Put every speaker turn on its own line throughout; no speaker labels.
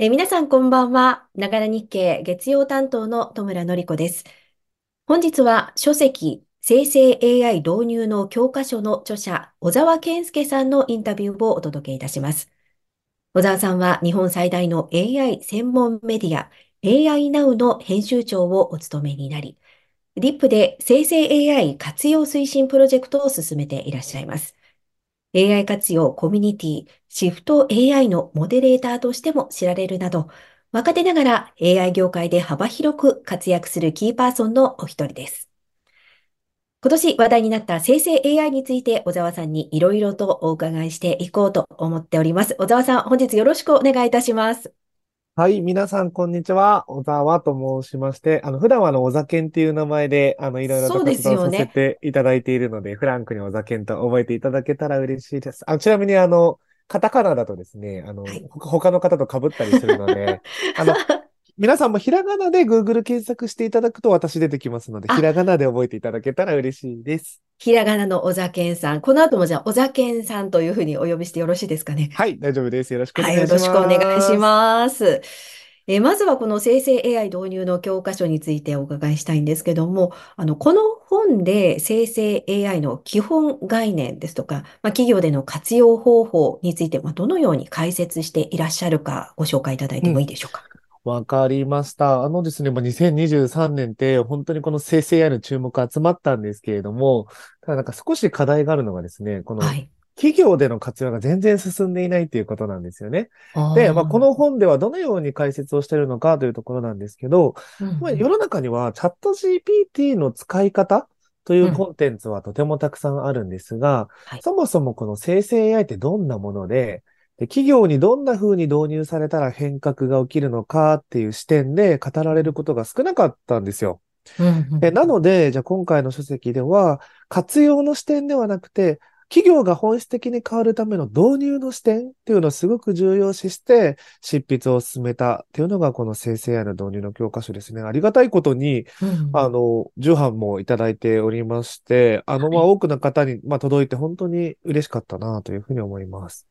え皆さんこんばんは。ながら日経月曜担当の戸村の子です。本日は書籍生成 AI 導入の教科書の著者、小沢健介さんのインタビューをお届けいたします。小沢さんは日本最大の AI 専門メディア AI Now の編集長をお務めになり、DIP で生成 AI 活用推進プロジェクトを進めていらっしゃいます。AI 活用コミュニティ、シフト AI のモデレーターとしても知られるなど、若手ながら AI 業界で幅広く活躍するキーパーソンのお一人です。今年話題になった生成 AI について小沢さんにいろいろとお伺いしていこうと思っております。小沢さん、本日よろしくお願いいたします。
はい、皆さん、こんにちは。小沢と申しまして、あの、普段はあの、小酒っていう名前で、あの、いろいろと活動させていただいているので、でね、フランクに小酒と覚えていただけたら嬉しいです。あちなみに、あの、カタカナだとですね、あの、はい、他の方と被ったりするので、あの、皆さんもひらがなで Google 検索していただくと私出てきますので、ひらがなで覚えていただけたら嬉しいです。
ひらがなの小酒さん。この後もじゃあ、小酒さんというふうにお呼びしてよろしいですかね？
はい、大丈夫です。よろしくお願いします。
はい、よろしくお願いします。えまずはこの生成 AI 導入の教科書についてお伺いしたいんですけども、あの、この本で生成 AI の基本概念ですとか、まあ、企業での活用方法について、まあ、どのように解説していらっしゃるかご紹介いただいてもいいでしょうか？
うんわかりました。あのですね、もう2023年って本当にこの生成 AI の注目集まったんですけれども、ただなんか少し課題があるのがですね、この企業での活用が全然進んでいないっていうことなんですよね。で、まあ、この本ではどのように解説をしているのかというところなんですけど、うん、まあ、世の中にはチャット GPT の使い方というコンテンツはとてもたくさんあるんですが、うんはい、そもそもこの生成 AI ってどんなもので、で企業にどんな風に導入されたら変革が起きるのかっていう視点で語られることが少なかったんですよ。うんうん、なので、じゃあ今回の書籍では、活用の視点ではなくて、企業が本質的に変わるための導入の視点っていうのをすごく重要視して執筆を進めたっていうのがこの生成 AI の導入の教科書ですね。ありがたいことに、うん、あの、重版もいただいておりまして、あの、まあ、多くの方に、まあ、届いて本当に嬉しかったなというふうに思います。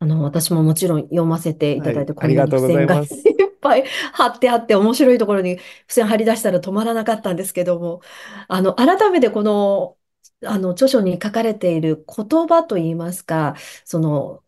あの、私ももちろん読ませていただいて、
はい、ありがとうございます。い
っぱい貼ってあって面白いところに付箋貼り出したら止まらなかったんですけども、あの、改めてこのあの、著書に書かれている言葉といいますか、その、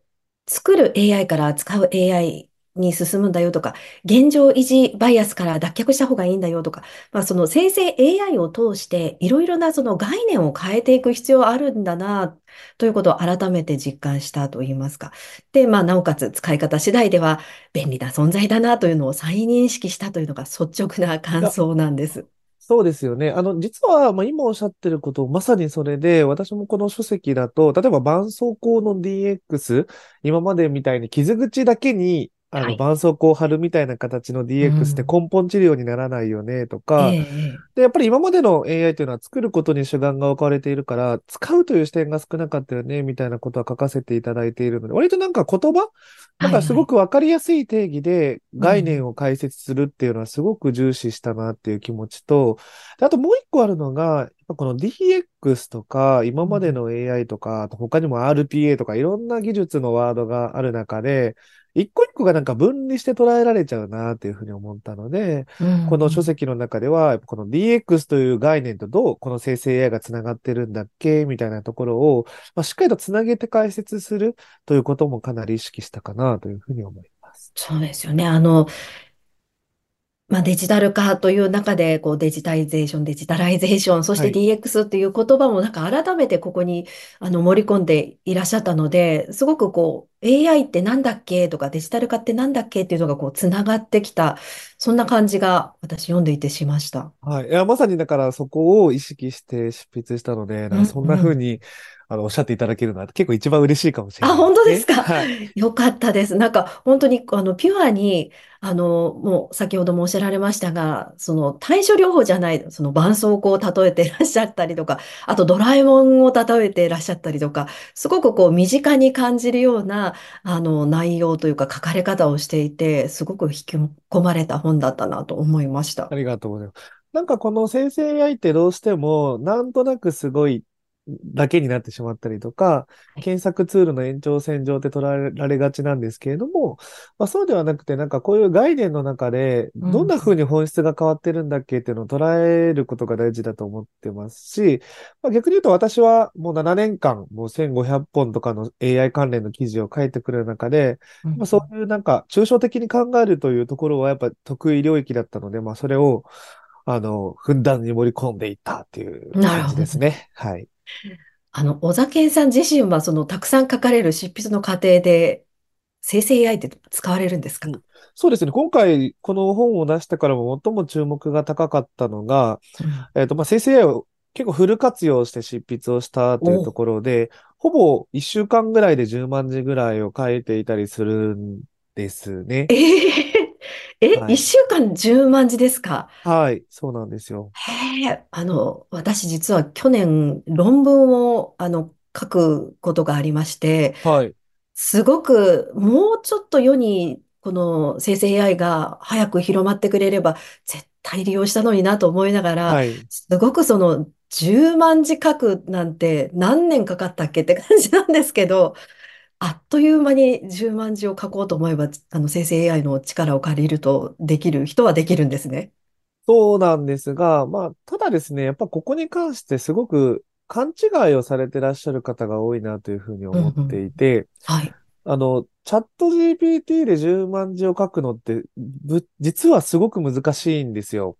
作る AI から使う AI に進むんだよとか、現状維持バイアスから脱却した方がいいんだよとか、まあ、その生成 AI を通していろいろなその概念を変えていく必要あるんだな、ということを改めて実感したといいますか。で、まあ、なおかつ使い方次第では便利な存在だなというのを再認識したというのが率直な感想なんです。
そうですよね。あの、実は、まあ、今おっしゃってること、まさにそれで、私もこの書籍だと、例えば、絆創膏の DX、今までみたいに傷口だけにあの、絆創膏を貼るみたいな形の DX って根本治療にならないよねとか、うん、で、やっぱり今までの AI というのは作ることに主眼が置かれているから、使うという視点が少なかったよね、みたいなことは書かせていただいているので、割となんか言葉なんかすごくわかりやすい定義で概念を解説するっていうのはすごく重視したなっていう気持ちと、あともう一個あるのが、この DX とか、今までの AI とか、他にも RPA とかいろんな技術のワードがある中で、一個一個がなんか分離して捉えられちゃうなっていうふうに思ったので、うん、この書籍の中では、この DX という概念とどうこの生成 AI がつながってるんだっけみたいなところを、まあ、しっかりとつなげて解説するということもかなり意識したかなというふうに思います。
そうですよね。あの、まあ、デジタル化という中で、こうデジタイゼーション、デジタライゼーション、そして DX っていう言葉もなんか改めてここにあの盛り込んでいらっしゃったので、すごくこう AI ってなんだっけ？とかデジタル化ってなんだっけ？っていうのがこうつながってきた、そんな感じが私読んでいてしました。
はい。いや、まさにだからそこを意識して執筆したので、なんかそんな風に、あの、おっしゃっていただけるのは結構一番嬉しいかもしれない、
あ、本当ですか？はい。よかったです。なんか、本当に、あの、ピュアに、あの、もう先ほどもおっしゃられましたが、その対処療法じゃない、その絆創膏を例えていらっしゃったりとか、あとドラえもんを例えていらっしゃったりとか、すごくこう身近に感じるような、あの、内容というか書かれ方をしていて、すごく引き込まれた本だったなと思いました。
ありがとうございます。なんかこの生成 AI ってどうしても、なんとなくすごいだけになってしまったりとか、検索ツールの延長線上って捉えられがちなんですけれども、まあ、そうではなくて、なんかこういう概念の中で、どんな風に本質が変わってるんだっけっていうのを捉えることが大事だと思ってますし、まあ、逆に言うと私はもう7年間、もう1500本とかの AI 関連の記事を書いてくる中で、まあ、そういうなんか抽象的に考えるというところはやっぱ得意領域だったので、まあそれをあの、ふんだんに盛り込んでいったっていう感じですね。はい。
あの、小田さん自身は、その、たくさん書かれる執筆の過程で、生成 AI って使われるんですか、うん、
そうですね。今回、この本を出してからも最も注目が高かったのが、うん、えっ、ー、と、まあ、生成 AI を結構フル活用して執筆をしたというところで、ほぼ1週間ぐらいで10万字ぐらいを書いていたりするんですね。
えーえ、
は
1週間10万字ですか？
はい、そうなんですよ。
へえ、あの、私実は去年論文を、あの、書くことがありまして、
はい。
すごくもうちょっと世にこの生成 AI が早く広まってくれれば絶対利用したのになと思いながら、
はい。
すごくその10万字書くなんて何年かかったっけって感じなんですけど、あっという間に10万字を書こうと思えば、あの生成 AI の力を借りるとできる人はできるんですね。
そうなんですが、まあ、ただですね、やっぱここに関してすごく勘違いをされてらっしゃる方が多いなというふうに思っていて、うんうん、
はい。
あの、チャット GPT で10万字を書くのって、実はすごく難しいんですよ。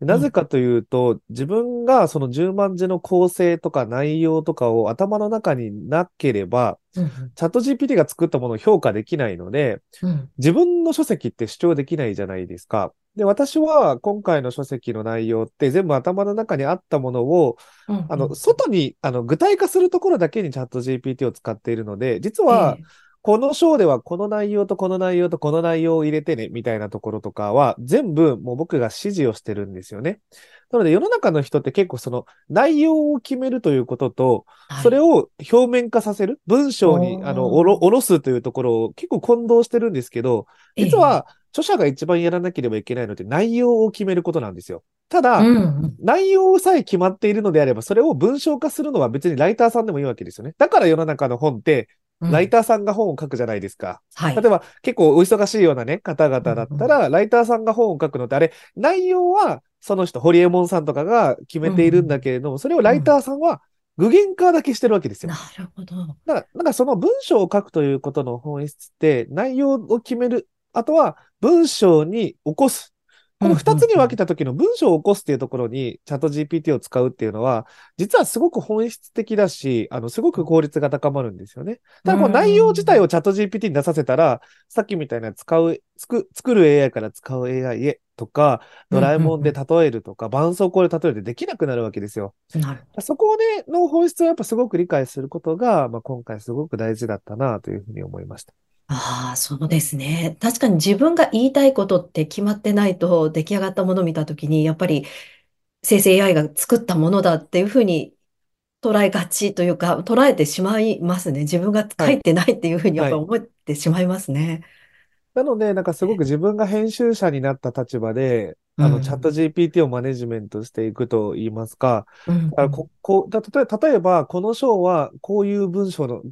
なぜかというと、自分がその10万字の構成とか内容とかを頭の中になければ、うん、チャット GPT が作ったものを評価できないので、うん、自分の書籍って主張できないじゃないですか。で、私は今回の書籍の内容って全部頭の中にあったものを、うん、あの、外に、あの、具体化するところだけにチャット GPT を使っているので、実は、えーこの章ではこの内容とこの内容とこの内容を入れてね、みたいなところとかは、全部もう僕が指示をしてるんですよね。なので世の中の人って結構その内容を決めるということと、それを表面化させる、文章にあのおろおろすというところを結構混同してるんですけど、実は著者が一番やらなければいけないのって内容を決めることなんですよ。ただ、うん、内容さえ決まっているのであれば、それを文章化するのは別にライターさんでもいいわけですよね。だから世の中の本ってライターさんが本を書くじゃないですか。
はい。
例えば、結構お忙しいようなね、方々だったら、ライターさんが本を書くのって、あれ、内容は、その人、ホリエモンさんとかが決めているんだけれども、それをライターさんは具現化だけしてるわけですよ。
なるほど。だ
から、なんかその文章を書くということの本質って、内容を決める。あとは、文章に起こすこの二つに分けた時の文章を起こすっていうところにチャット GPT を使うっていうのは、実はすごく本質的だし、あの、すごく効率が高まるんですよね。ただ、この内容自体をチャット GPT に出させたら、さっきみたいな使う、つく、作る AI から使う AI へとか、ドラえもんで例えるとか、絆創膏で例えるってできなくなるわけですよ。
なる
そこね、の本質をやっぱすごく理解することが、まあ、今回すごく大事だったなというふうに思いました。
ああ、そうですね。確かに自分が言いたいことって決まってないと出来上がったものを見たときに、やっぱり生成 AI が作ったものだっていうふうに捉えがちというか、捉えてしまいますね。自分が書いてないっていうふうにやっぱ思ってしまいますね。
なので、なんかすごく自分が編集者になった立場で、あの、チャット GPT をマネジメントしていくと言いますか、
うん、
ここ例え例えば、この章はこういう文章の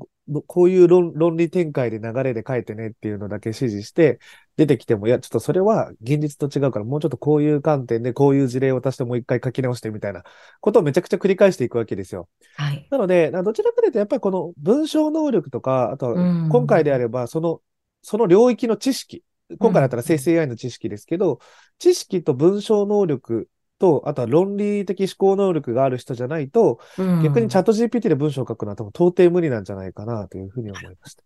こういう論論理展開で流れで書いてねっていうのだけ指示して、出てきても、いや、ちょっとそれは現実と違うから、もうちょっとこういう観点でこういう事例を足してもう一回書き直してみたいなことをめちゃくちゃ繰り返していくわけですよ。
はい。
なので、どちらかというと、やっぱりこの文章能力とか、あとは今回であれば、その、その領域の知識、今回だったら生成 AI の知識ですけど、知識と文章能力と、あとは論理的思考能力がある人じゃないと、うん、逆にチャット GPT で文章を書くのは多分到底無理なんじゃないかなというふうに思いました。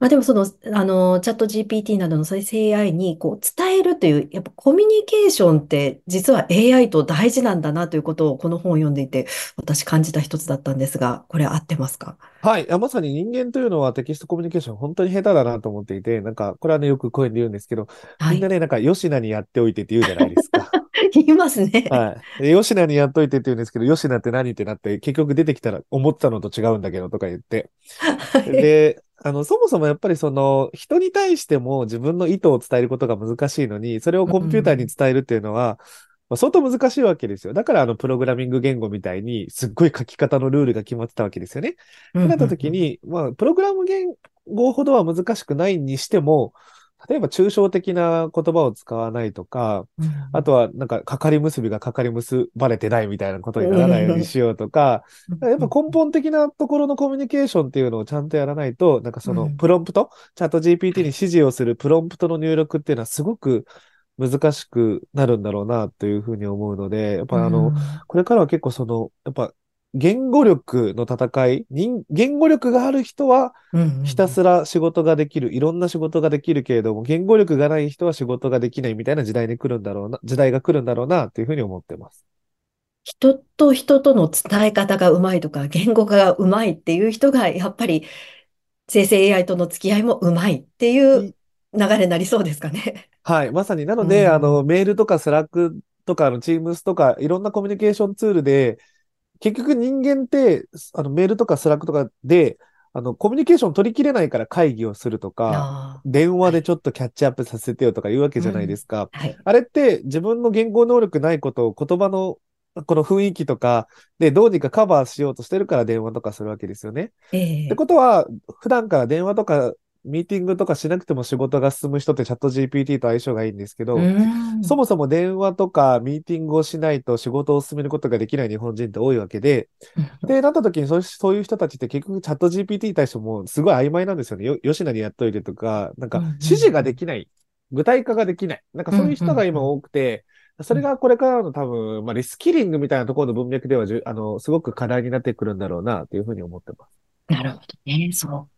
まあでもその、あの、チャット GPT などの生成 AI にこう伝えるという、やっぱコミュニケーションって実は AI と大事なんだなということをこの本を読んでいて私感じた一つだったんですが、これ合ってますか？
はい。まさに人間というのはテキストコミュニケーション本当に下手だなと思っていて、なんか、これはね、よく声で言うんですけど、はい、みんなね、なんか、吉名にやっておいてって言うじゃないですか。
言いますね。
はい。吉名にやっといてって言うんですけど、吉名って何ってなって、結局出てきたら思ったのと違うんだけどとか言って。はい、で、あの、そもそもやっぱりその、人に対しても自分の意図を伝えることが難しいのに、それをコンピューターに伝えるっていうのは、まあ、相当難しいわけですよ。だからあのプログラミング言語みたいにすっごい書き方のルールが決まってたわけですよね。ってなった時に、まあ、プログラム言語ほどは難しくないにしても、例えば抽象的な言葉を使わないとか、うん、あとはなんか、かかり結びがかかり結ばれてないみたいなことにならないようにしようとか、やっぱ根本的なところのコミュニケーションっていうのをちゃんとやらないと、なんかそのプロンプト、うん、チャット GPT に指示をするプロンプトの入力っていうのはすごく難しくなるんだろうなというふうに思うので、やっぱあの、うん、これからは結構その、やっぱ言語力の戦い、人言語力がある人は、ひたすら仕事ができる、いろんな仕事ができるけれども、言語力がない人は仕事ができないみたいな時代に来るんだろうな、時代が来るんだろうな、というふうに思ってます。
人と人との伝え方がうまいとか、言語がうまいっていう人が、やっぱり生成 AI との付き合いもうまいっていう流れになりそうですかね。
はい。まさに、なので、うん、あの、メールとか Slack とか、の、 Teams とか、いろんなコミュニケーションツールで、結局人間って、あの、メールとか Slack とかで、あの、コミュニケーション取りきれないから会議をするとか、電話でちょっとキャッチアップさせてよとか言うわけじゃないですか。はいうんはい、あれって自分の言語能力ないことを言葉のこの雰囲気とかでどうにかカバーしようとしてるから電話とかするわけですよね。えー、ってことは、普段から電話とかミーティングとかしなくても仕事が進む人ってチャット GPT と相性がいいんですけど、そもそも電話とかミーティングをしないと仕事を進めることができない日本人って多いわけで、で、なった時にそうそういう人たちって結局チャット GPT に対してもすごい曖昧なんですよね。よ、吉野にやっといてとか、なんか指示ができない。具体化ができない。なんかそういう人が今多くて、それがこれからの多分、まあ、リスキリングみたいなところの文脈ではじゅ、あの、すごく課題になってくるんだろうな、というふうに思ってます。
なるほどね。そう。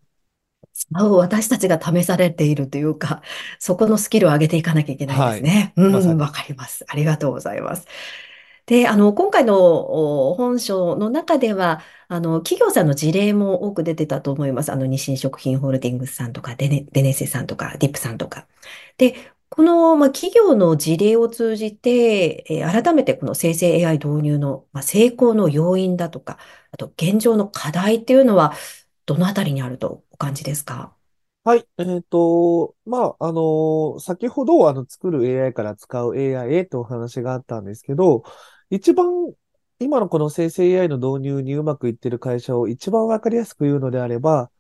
私たちが試されているというか、そこのスキルを上げていかなきゃいけないですね。はい、うん、わかります。ありがとうございます。で、あの、今回の本書の中では、あの、企業さんの事例も多く出てたと思います。あの、日清食品ホールディングスさんとか、デネ、デネセさんとか、ディップさんとか。で、この、まあ、企業の事例を通じて、えー、改めてこの生成 AI 導入の、まあ、成功の要因だとか、あと現状の課題っていうのは、どのあたりにあるとお感じですか？
はい。えっ、ー、と、まあ、あのー、先ほど、あの、作る AI から使う AI へとお話があったんですけど、一番、今のこの生成 AI の導入にうまくいってる会社を一番わかりやすく言うのであれば、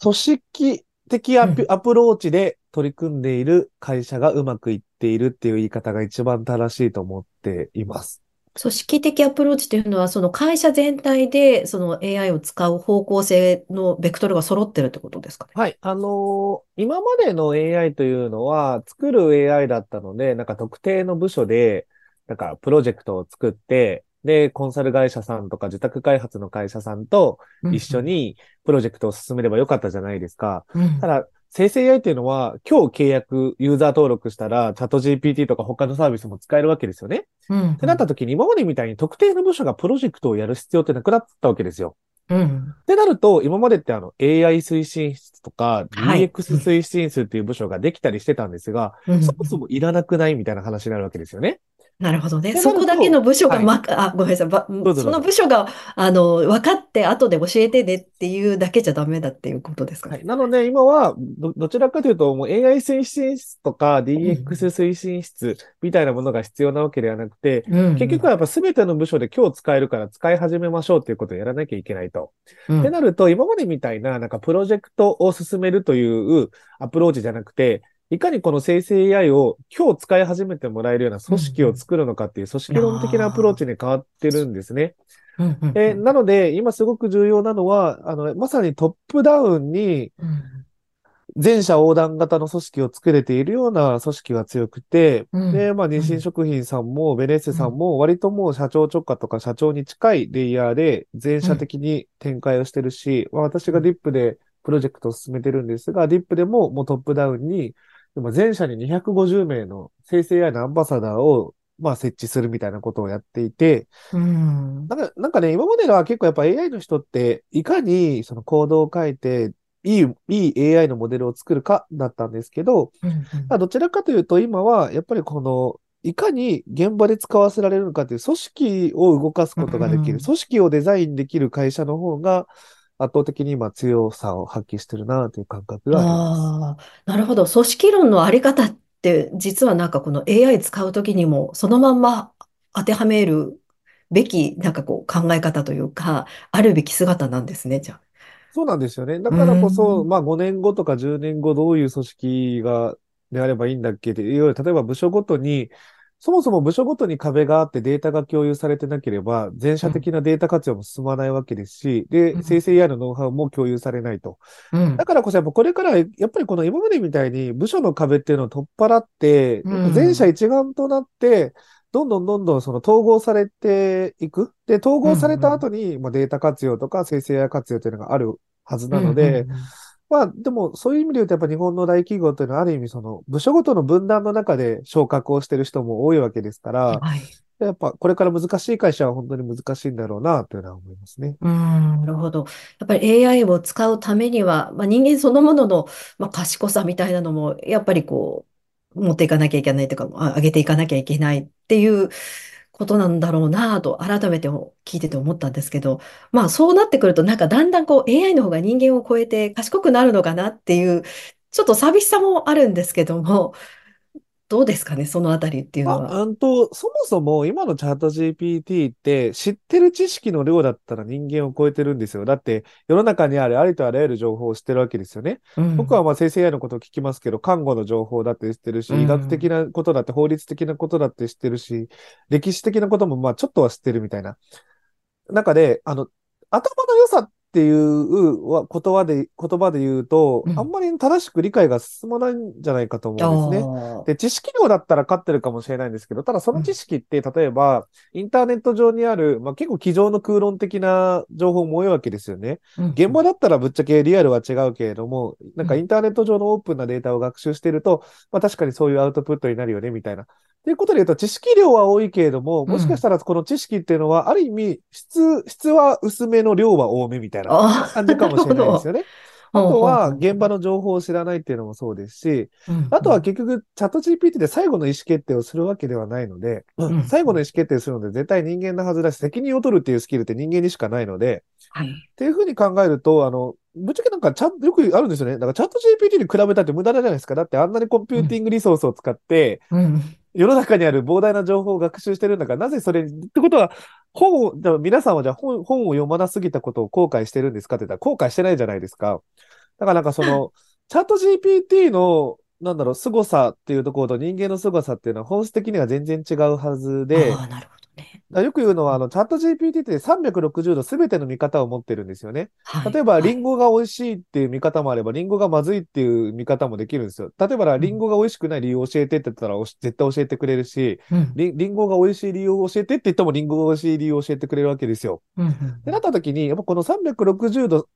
組織的アプ,、アプローチで取り組んでいる会社がうまくいっているっていう言い方が一番正しいと思っています。
組織的アプローチというのは、その会社全体でその AI を使う方向性のベクトルが揃ってるってことですかね？
はい。あのー、今までの AI というのは、作る AI だったので、なんか特定の部署で、なんかプロジェクトを作って、で、コンサル会社さんとか自宅開発の会社さんと一緒にプロジェクトを進めればよかったじゃないですか。うん、ただ、生成 AI っていうのは、今日契約、ユーザー登録したら、チャット GPT とか他のサービスも使えるわけですよね。うん、ってなった時に、今までみたいに特定の部署がプロジェクトをやる必要ってなくなったわけですよ。うん。ってなると、今までってあの AI 推進室とか DX 推進室っていう部署ができたりしてたんですが、はい、そもそもいらなくないみたいな話になるわけですよね。
なるほどね。そこだけの部署が、ま、はい、あ、ごめんなさい。ばその部署が、あの、分かって後で教えてねっていうだけじゃダメだっていうことですかね。
はい、なので、今はど、どちらかというと、もう AI 推進室とか DX 推進室みたいなものが必要なわけではなくて、うん、結局はやっぱ全ての部署で今日使えるから使い始めましょうっていうことをやらなきゃいけないと。うん、ってなると、今までみたいな、なんかプロジェクトを進めるというアプローチじゃなくて、いかにこの生成 AI を今日使い始めてもらえるような組織を作るのかっていう組織論的なアプローチに変わってるんですね。えなので、今すごく重要なのは、あの、まさにトップダウンに、全社横断型の組織を作れているような組織が強くて、うん、で、まあ、日清食品さんも、ベネッセさんも、割ともう社長直下とか社長に近いレイヤーで全社的に展開をしてるし、まあ、私がディップでプロジェクトを進めてるんですが、ディップでももうトップダウンに、でも全社に250名の生成 AI のアンバサダーを、まあ、設置するみたいなことをやっていて、うん、なんかなんかね、今までは結構やっぱ AI の人って、いかにそのコードを書いて、いい、いい AI のモデルを作るかだったんですけど、うんうん、どちらかというと今は、やっぱりこの、いかに現場で使わせられるのかという組織を動かすことができる、うん、組織をデザインできる会社の方が、圧倒的に今強さを発揮してるなという感覚があります。
なるほど。組織論のあり方って、実はなんかこの AI 使うときにも、そのまんま当てはめるべき、なんかこう考え方というか、あるべき姿なんですね、じゃあ。
そうなんですよね。だからこそ、
ん。
まあ5年後とか10年後どういう組織が、であればいいんだっけって、いわゆる例えば部署ごとに、そもそも部署ごとに壁があってデータが共有されてなければ、全社
うん。
的なデータ活用も進まないわけですし、で、生
うん。
成 AI のノウハウも共有されないと。
うん
だからこそやっぱこれから、やっぱりこの今までみたいに部署の壁っていうのを取っ払って、全社
ん。
一丸となって、どんどんどんどんその統合されていく。で、統
うん。
合された後
うん。
に、まあ、データ活用とか生成 AI 活用というのがあるはず
うん。
なので、
うん。
まあ、でも、そういう意味で言うと、やっぱ日本の大企業というのは、ある意味、その、部署ごとの分断の中で昇格をしている人も多いわけですから、
はい。
やっぱ、これから難しい会社は本当に難しいんだろうな、というのは思いますね。
うーん、なるほど。やっぱり AI を使うためには、まあ、人間そのものの、まあ、賢さみたいなのも、やっぱりこう、持っていかなきゃいけないとか、あ上げていかなきゃいけないっていうことなんだろうなと、改めて聞いてて思ったんですけど、まあそうなってくると、なんかだんだんこう AI の方が人間を超えて賢くなるのかなっていう、ちょっと寂しさもあるんですけども、どうですかね、そのあたりっていうの
あ、
は。
うんと、そもそも今のチャット GPT って知ってる知識の量だったら人間を超えてるんですよ。だって世の中にあるありとあらゆる情報を知ってるわけですよね。
うん、
僕はまあ生成 AI のことを聞きますけど、看護の情報だって知ってる
う
し、医学的
ん、
なことだって法律的なことだって知ってるし、歴史的なこともまあちょっとは知ってるみたいな。中で、あの、頭の良さっていうわ言葉で、言葉で言うと、
うん。
あんまり正しく理解が進まないんじゃないかと思
あ
うんですね。
あ、
で、知識量だったら勝ってるかもしれないんですけど、ただその知
うん、
識って、例えば、インターネット上にある、まあ、結構机上の空論的な情報も多いわけですよね。
うん、
現場だったらぶっちゃけリアルは違うけれども、なんかイ
うん、
ンターネット上のオープンなデータを学習してると、まあ確かにそういうアウトプットになるよね、みたいな。ということで言うと、知識量は多いけれども、もしかし
うん。
たらこの知識っていうのは、ある意味、質、質は薄めの量は多めみたいな感じかもしれ。ないですよね。あとは、現場の情報を知らないっていうのもそうですし、あとは
うん、
結局、チャット GPT で最後の意思決定をするわけではないので、最後の意
うん
思決定をするので絶対人間のはずだし、責任を取るっていうスキルって人間にしかないので、
はい。
っていうふうに考えると、あの、ぶっちゃけなんかちゃん、よくあるんですよね。だからチャット GPT に比べたって無駄じゃないですか。だってあんなにコンピューティン
うん、
グリソースを使って、
うん、
世の中にある膨大な情報を学習してるんだから、なぜそれ、ってことは、本を、じゃあ皆さんはじゃあ本、本を読まなすぎたことを後悔してるんですかって言ったら後悔してないじゃないですか。だからなんかその、チャット GPT の、なんだろう、凄さっていうところと人間の凄さっていうのは本質的には全然違うはずで、
なるほどね。
だよく言うのは、あ
うん
の、チャット GPT って360度全ての見方を持ってるんですよね。
はい、
例えば、
はい。
リンゴが美味しいっていう見方もあれば、リンゴがまずいっていう見方もできるんですよ。例えば、リン
うん、
ゴが美味しくない理由を教えてって言ったら、絶対教えてくれるし、
うん、
リン、ゴが美味しい理由を教えてって言っても、リンゴが美味しい理由を教えてくれるわけですよ。
うん、う
ってなっ
ん。
た時に、やっぱこの360度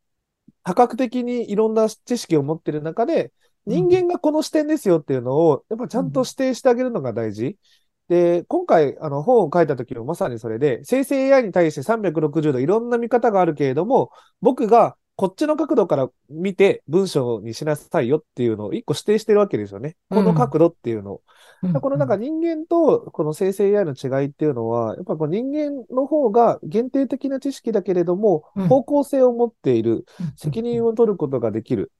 多角的にいろんな知識を持っている中で、人
うん
間がこの視点ですよっていうのを、やっぱちゃんと
うん
指定してあげるのが大事。で、今回、あの、本を書いた時もまさにそれで、生成 AI に対して360度いろんな見方があるけれども、僕がこっちの角度から見て文章にしなさいよっていうのを一個指定してるわけですよね。この角度っていうのを。
うん
このなんか人間とこの生成 AI の違いっていうのは、やっぱこの人間の方が限定的な知識だけれども、
うん
方向性を持っている、
うん
責任を取ることができる。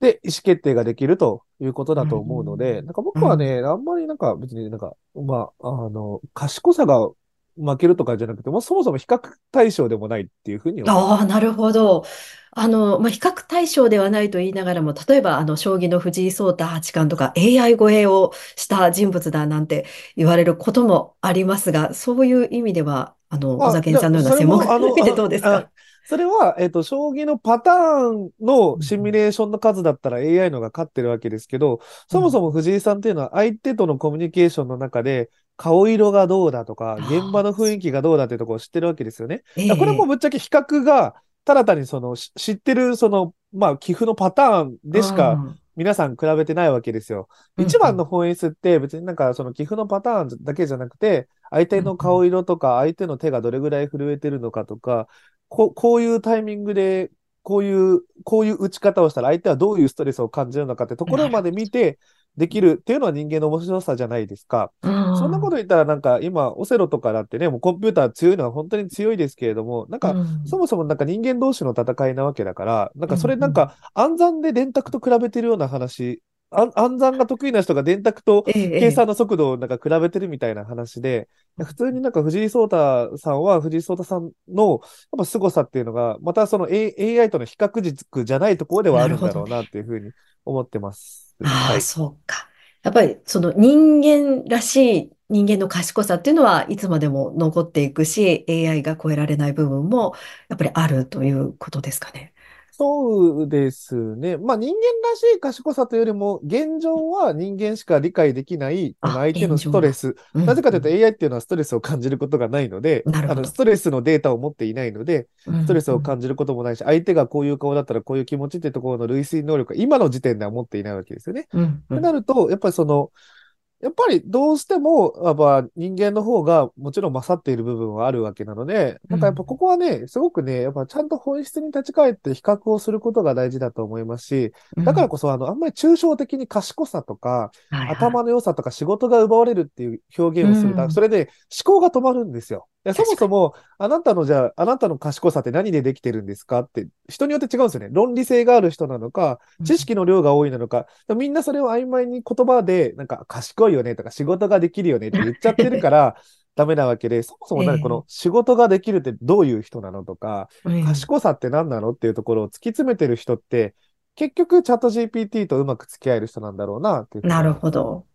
で、意思決定ができるということだと思うので、なんか僕はね、あんまりなんか別になんか、まあ、あの、賢さが負けるとかじゃなくて、もうそもそも比較対象でもないっていうふうに思います。
ああ、なるほど。あの、まあ、比較対象ではないと言いながらも、例えば、あの、将棋の藤井聡太八冠とか AI 超えをした人物だなんて言われることもありますが、そういう意味では、あの、小
あ、じゃあ、
沢健さんのような専門家でどうです
あ、
か？
あそれは、えっと、将棋のパターンのシミュ
うん
レーションの数だったら AI のが勝ってるわけですけど、そもそも藤井さんっていうのは相手とのコミュニケーションの中で、顔色がどうだとか、現場の雰囲気がどうだっていうところを知ってるわけですよね。これも
え、
ぶっちゃけ比較が、ただ単にその、し知ってる、その、まあ、寄付のパターン
う
でしか
ん、
皆さん比べてないわけですよ。一番の本質って別になんかその寄付のパターンだけじゃなくて、相手の顔色とか、相手の手がどれぐらい震えてるのかとか、ここういうタイミングで、こういう、こういう打ち方をしたら相手はどういうストレスを感じるのかってところまで見てできるっていうのは人間の面白さじゃないですか。
ど。
そんなこと言ったらなんか今、オセロとかだってね、もうコンピューター強いのは本当に強いですけれども、なん
う
か、そ
ん、
もそもなんか人間同士の戦いなわけだから、なん
うん、
かそれ
うん、
なんか暗算で電卓と比べてるような話、暗算が得意な人が電卓と計算の速度をなんか比べてるみたいな話で、ええ、普通になんか藤井聡太さんは藤井聡太さんのやっぱ凄さっていうのが、またその、A、AI との比較軸じゃないところではあるんだろうなっていうふうに思ってます。
ああ、はい、そうか。やっぱりその人間らしい人間の賢さっていうのはいつまでも残っていくし、AI が超えられない部分もやっぱりあるということですかね。
そうですね。まあ人間らしい賢さというよりも、現状は人間しか理解できない、この相手のストレス。うん、なぜかというと AI っていうのはストレスを感じることがないので、あのストレスのデータを持っていないので、ストレスを感じることもないし、相手がこういう顔だったらこういう気持ちっていうところの類推能力が今の時点では持っていないわけですよね。うん、うん、となると、やっぱりその、やっぱりどうしても、やっぱ人間の方がもちろん勝っている部分はあるわけなので、なんかやっぱここはね、すごくね、やっぱちゃんと本質に立ち返って比較をすることが大事だと思いますし、だからこそあの、あんまり抽象的に賢さとか、頭の良さとか仕事が奪われるっていう表現をすると、それで思考が止まるんですよ。や、そもそも、あなたのじゃあ、あなたの賢さって何でできてるんですかって、人によって違うんですよね。論理性がある人なのか、知識の量が多いなのか、うん、みんなそれを曖昧に言葉で、なんか、賢いよねとか、仕事ができるよねって言っちゃってるから、ダメなわけで、そもそも何、この仕事ができるってどういう人なのとか、えー、賢さって何なのっていうところを突き詰めてる人って、結局チャット GPT とうまく付き合える人なんだろうなっていう。
なるほど。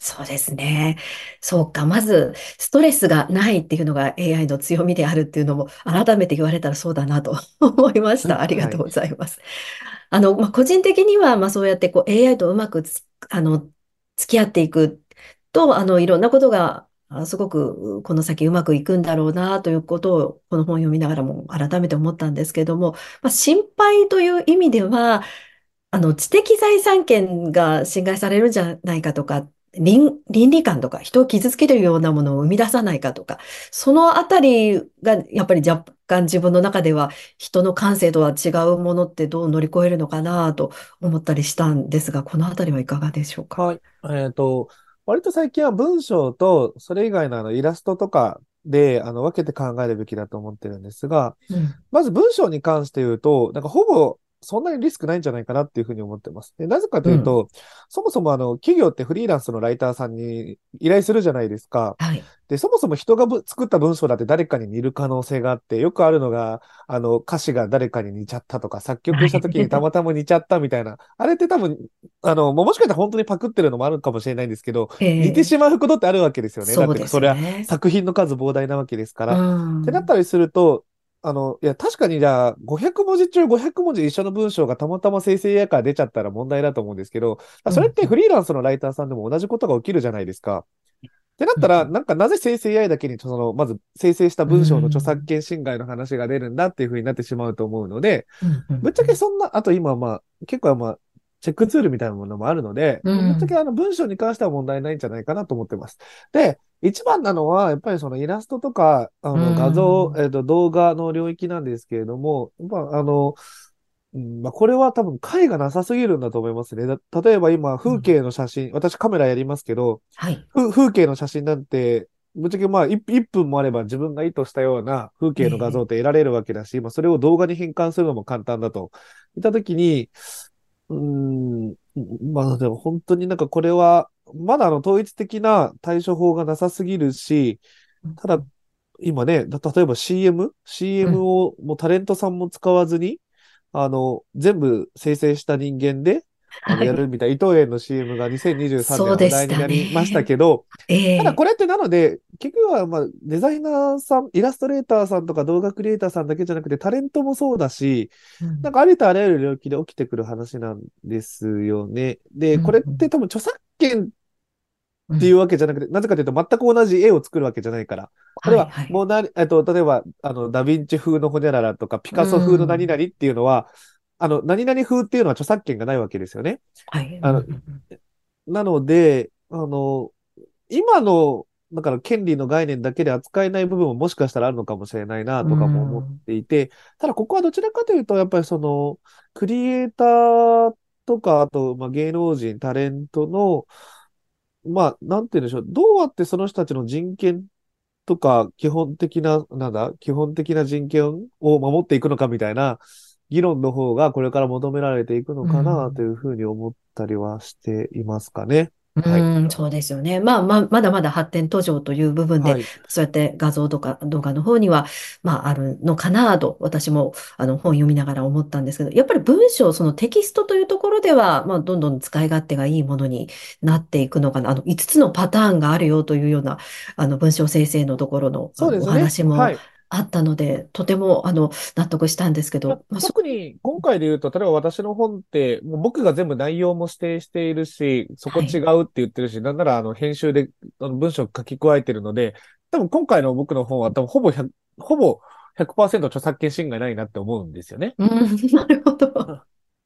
そうですね。そうか。まず、ストレスがないっていうのが AI の強みであるっていうのも、改めて言われたらそうだなと 思いました。ありがとうございます。あの、まあ、個人的には、まあ、そうやってこう AI とうまくつ、あの、付き合っていくと、あの、いろんなことが、すごくこの先うまくいくんだろうなということを、この本を読みながらも改めて思ったんですけれども、まあ、心配という意味では、あの、知的財産権が侵害されるんじゃないかとか倫倫理観とか人を傷つけるようなものを生み出さないかとか、そのあたりがやっぱり若干自分の中では人の感性とは違うものってどう乗り越えるのかなと思ったりしたんですが、このあたりはいかがでしょうか？
はい。えっ、ー、と、割と最近は文章とそれ以外のあのイラストとかであの分けて考えるべきだと思ってるんですが、うん、まず文章に関して言うと、なんかほぼそんなにリスクないんじゃないかなっていうふうに思ってます。でなぜかというと、うん、そもそもあの企業ってフリーランスのライターさんに依頼するじゃないですか。はい、でそもそも人が作った文章だって誰かに似る可能性があって、よくあるのが、あの歌詞が誰かに似ちゃったとか、作曲した時にたまたま似ちゃったみたいな、あれって多分、あのもしかしたら本当にパクってるのもあるかもしれないんですけど、えー、似てしまうことってあるわけですよね。だってそれは作品の数膨大なわけですから。ってなったりすると、あの、いや、確かにじゃあ、500文字中500文字一緒の文章がたまたま生成 AI から出ちゃったら問題だと思うんですけど、それってフリーランスのライターさんでも同じことが起きるじゃないですか。ってなったら、なんかなぜ生成 AI だけに、その、まず生成した文章の著作権侵害の話が出るんだっていうふうになってしまうと思うので、ぶっちゃけそんな、あと今まあ、結構まあ、チェックツールみたいなものもあるので、ぶっちゃけあの文章に関しては問題ないんじゃないかなと思ってます。で、一番なのは、やっぱりそのイラストとか、あの画像、えっ、と、動画の領域なんですけれども、やっぱあの、うんまあ、これは多分解がなさすぎるんだと思いますね。例えば今、風景の写真、うん、私カメラやりますけど、はい、風景の写真なんて、ぶっちゃけまあ1、1分もあれば自分が意図したような風景の画像って得られるわけだし、えー、まあ、それを動画に変換するのも簡単だと。いったときに、うん、まあでも本当になんかこれは、まだあの統一的な対処法がなさすぎるし、ただ、今ね、例えば CM?CM CM をもうタレントさんも使わずに、あの、全部生成した人間で、やるみたい。な、伊藤園の CM が2023年話題になりましたけど、ねえ。ー、ただこれってなので、結局はまあデザイナーさん、イラストレーターさんとか動画クリエイターさんだけじゃなくて、タレントもそうだし、うん、なんかありとあらゆる領域で起きてくる話なんですよね。で、これって多分著作権っていうわけじゃなくて、うん、なぜかというと全く同じ絵を作るわけじゃないから。これは、もうな、えっと、例えば、あの、ダヴィンチ風のホニャララとか、ピカソ風の何々っていうのは、うんあの、何々風っていうのは著作権がないわけですよね。はい。あの、なので、あの、今の、だから権利の概念だけで扱えない部分ももしかしたらあるのかもしれないなとかも思っていて、ただここはどちらかというと、やっぱりその、クリエイターとか、あと、まあ、芸能人、タレントの、まあ、なんて言うんでしょう、どうやってその人たちの人権とか、基本的な、なんだ、基本的な人権を守っていくのかみたいな、議論の方がこれから求められていくのかなというふうに思ったりはしていますかね。
はい。うん、そうですよね。まあ、まあ、まだまだ発展途上という部分で、そうやって画像とか動画の方には、まあ、あるのかなと、私も、あの、本読みながら思ったんですけど、やっぱり文章、そのテキストというところでは、まあ、どんどん使い勝手がいいものになっていくのかな。あの、5つのパターンがあるよというような、あの、文章生成のところの、
そうですね。
お話も、はいあったので、とても、あの、納得したんですけど。
まあ、特に今回で言うと、例えば私の本って、もう僕が全部内容も指定しているし、そこ違うって言ってるし、はい、なんならあの編集であの文章書き加えてるので、多分今回の僕の本は多分ほぼ100、ほぼ100%著作権侵害ないなって思うんですよね。
うん、なるほど。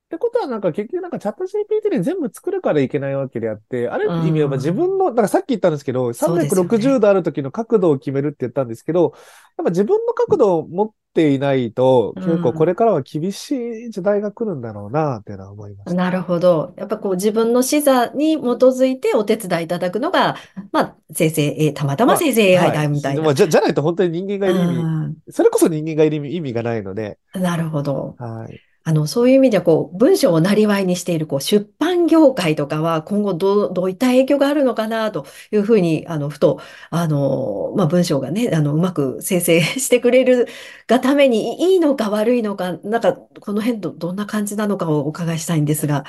ってことはなんか結局なんかチャット GPT で全部作るからいけないわけであって、ある意味は自分の、だからさっき言ったんですけど、360度ある時の角度を決めるって言ったんですけど、やっぱ自分の角度を持っていないと、結構これからは厳しい時代が来るんだろうなっていうのは思いました。
なるほど。やっぱこう自分の視座に基づいてお手伝いいただくのが、まあ、生成、たまたま生成 AI だみたいな。
まあ、じゃじゃないと本当に人間がいる意味、それこそ人間がいる意味がないので。
なるほど。
はい。
あの、そういう意味では、こう、文章をなりわいにしている、こう、出版業界とかは、今後どう、どういった影響があるのかな、というふうに、あの、ふと、あの、まあ、文章がね、あの、うまく生成してくれるがために、いいのか悪いのか、なんか、この辺ど、どんな感じなのかをお伺いしたいんですが。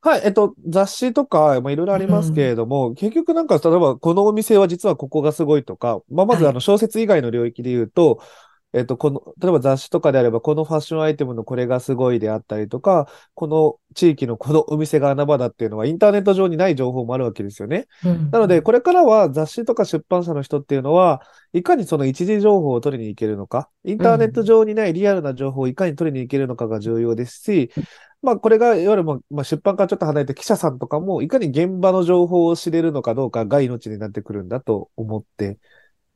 はい、えっと、雑誌とか、まあ、いろいろありますけれども、うん、結局なんか、例えば、このお店は実はここがすごいとか、まあ、まずあの、小説以外の領域で言うと、はいえっと、この、例えば雑誌とかであれば、このファッションアイテムのこれがすごいであったりとか、この地域のこのお店が穴場だっていうのは、インターネット上にない情報もあるわけですよね。うん、なので、これからは雑誌とか出版社の人っていうのは、いかにその一時情報を取りに行けるのか、インターネット上にないリアルな情報をいかに取りに行けるのかが重要ですし、まあ、これが、いわゆる、まあ、出版からちょっと離れた記者さんとかも、いかに現場の情報を知れるのかどうかが命になってくるんだと思って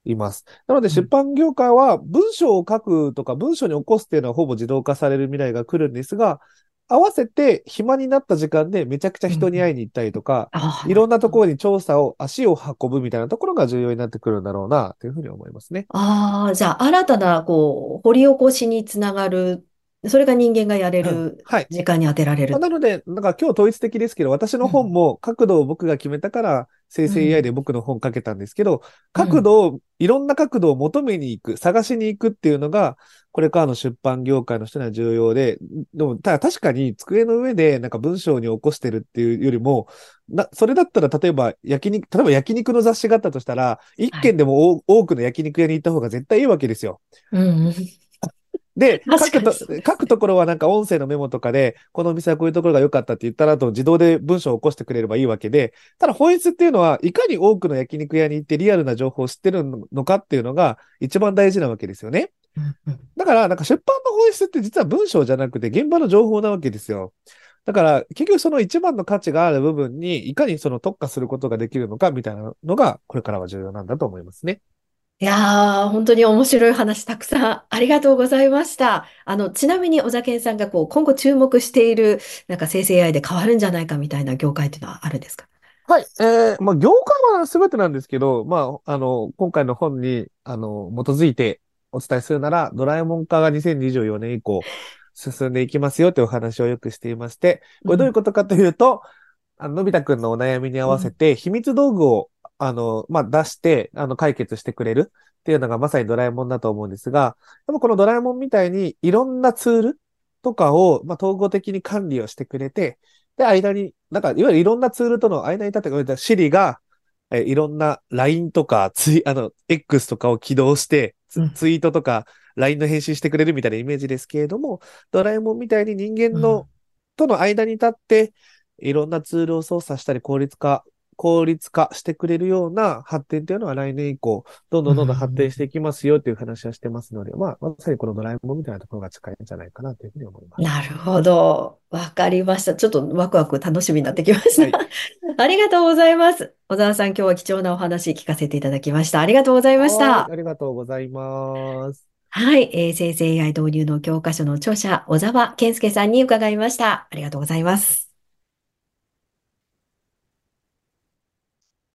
います。なので出版業界は文章を書くとか文章に起こすっていうのはほぼ自動化される未来が来るんですが、合わせて暇になった時間でめちゃくちゃ人に会いに行ったりとか、うん、いろんなところに調査を、足を運ぶみたいなところが重要になってくるんだろうな、というふうに思いますね。
ああ、じゃあ新たな、こう、掘り起こしにつながるそれが人間がやれる時間に当てられる。
はい、なので、なんか今日統一的ですけど、私の本も角度を僕が決めたから、生成 AI で僕の本書けたんですけど、うん、角度を、いろんな角度を求めに行く、探しに行くっていうのが、これからの出版業界の人には重要で、でも、ただ確かに机の上でなんか文章に起こしてるっていうよりも、な、それだったら例えば焼肉、例えば焼肉の雑誌があったとしたら、一件でも、はい、多くの焼肉屋に行った方が絶対いいわけですよ。
うん
で、書くと、書くところはなんか音声のメモとかで、このお店はこういうところが良かったって言ったらと自動で文章を起こしてくれればいいわけで、ただ本質っていうのは、いかに多くの焼肉屋に行ってリアルな情報を知ってるのかっていうのが一番大事なわけですよね。だから、なんか出版の本質って実は文章じゃなくて現場の情報なわけですよ。だから、結局その一番の価値がある部分に、いかにその特化することができるのかみたいなのが、これからは重要なんだと思いますね。
いやー、本当に面白い話たくさんありがとうございました。あの、ちなみに小酒さんがこう、今後注目している、なんか生成 AI で変わるんじゃないかみたいな業界っていうのはあるんですか？
はい。えー、まあ、業界は全てなんですけど、まあ、あの、今回の本に、あの、基づいてお伝えするなら、ドラえもん化が2024年以降、進んでいきますよというお話をよくしていまして、これどういうことかというと、うん、あの、のび太くんのお悩みに合わせて、秘密道具をあの、まあ、出して、あの、解決してくれるっていうのがまさにドラえもんだと思うんですが、でもこのドラえもんみたいにいろんなツールとかを、まあ、統合的に管理をしてくれて、で、間に、なんか、いわゆるいろんなツールとの間に立ってくれた Siri が、え、いろんな LINE とか、ツイ、あの、X とかを起動して、ツツイートとか LINE の返信してくれるみたいなイメージですけれども、ドラえもんみたいに人間の、との間に立って、いろんなツールを操作したり効率化効率化してくれるような発展というのは来年以降、どんどんどんどん発展していきますよという話はしてますので、まあ、まさにこのドラえもんみたいなところが近いんじゃないかなというふうに思います。
なるほど。わかりました。ちょっとワクワク楽しみになってきました。はい、ありがとうございます。小沢さん、今日は貴重なお話聞かせていただきました。ありがとうございました。
ありがとうございます。
はい、えー、生成 AI 導入の教科書の著者、小沢健介さんに伺いました。ありがとうございます。